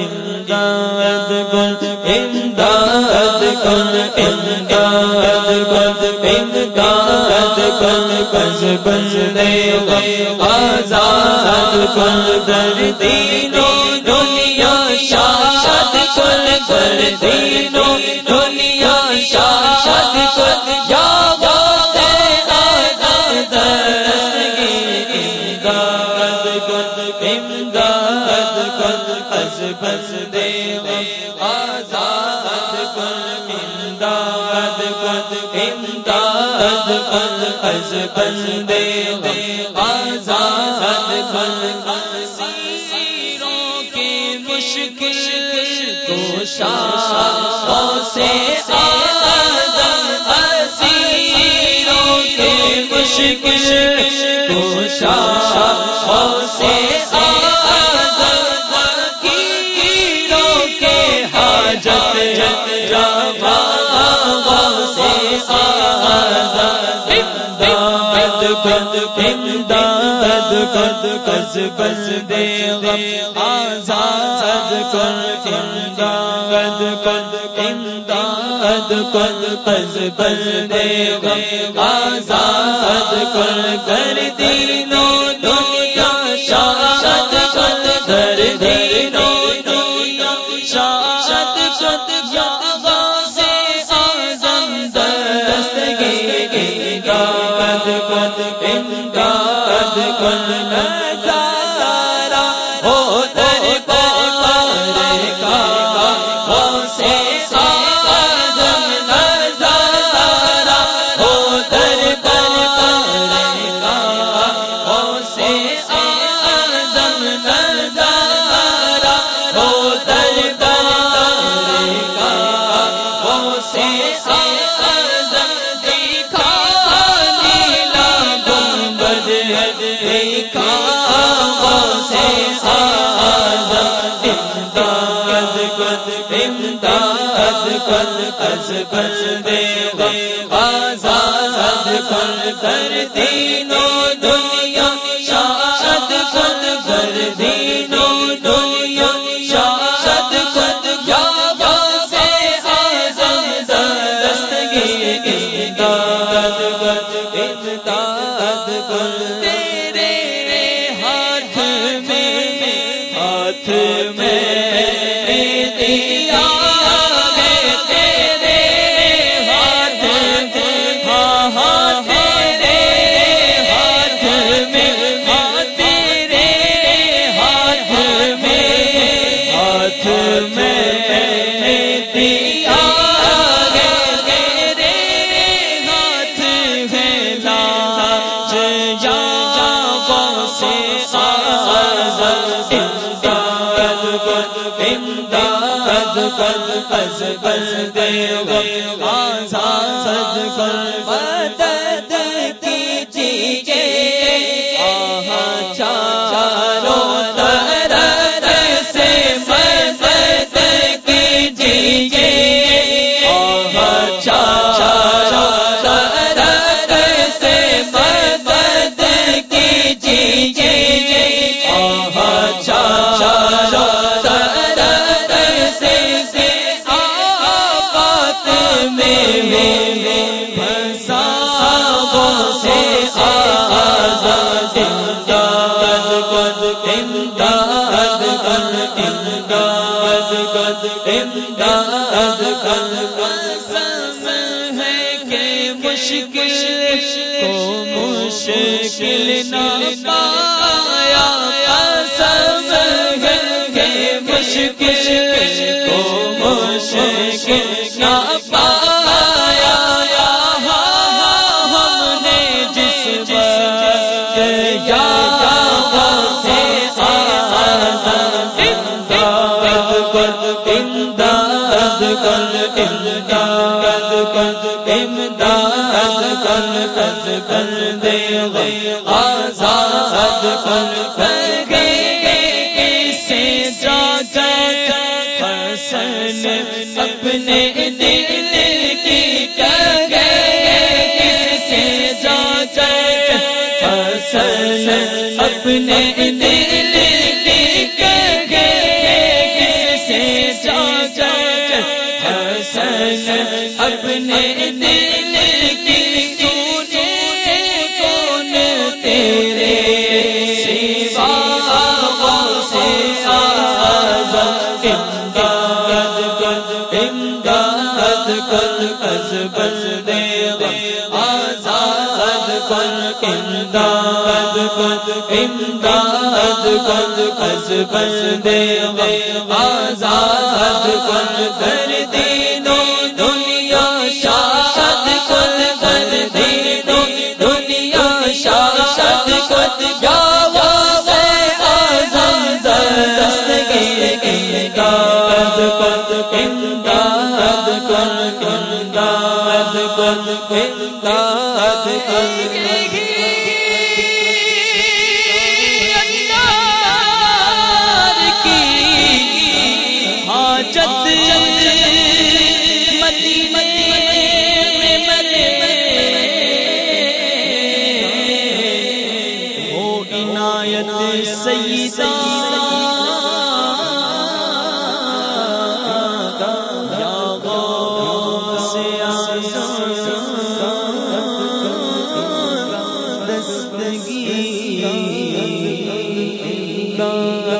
امداد گل امداد گل امداد گل امداد گل بس بس دے آزاد گل در دینوں امداد کر امداد کر از بس دے، آزاد سیروں کے مشکل کو شاہ سے کے مشکل کو شاہ امداد کر قرض بس دے غم آزاد کر امداد کر امداد کر قرض بس دے غم آزاد کر کر دی از بس دے آزاد کر کر دینوں دنیا، شاد خود کر دینوں دنیا، شاد خود یا سے آزاد، دستگی امداد کر امداد کر، تیرے بس کر دے آزاد کر امداد قسم ہے کہ مشکل کو مشکل نہ پایا، قسم ہے کہ مشکل کو مشکل نہ پایا۔ کر امداد کر امداد کر امداد کر کس کر دے آزاد کر کر گئے سے جا کر۔ حسن اپنے دل کی کر گئے سے جا کر۔ حسن اپنے دل کر دے آزاد کر امداد کر امداد کر کس کر دے آزاد کر کر دے دو دنیا شاد کر کر دے دو دنیا شاد کر جاؤ کر کر امداد کن اللہ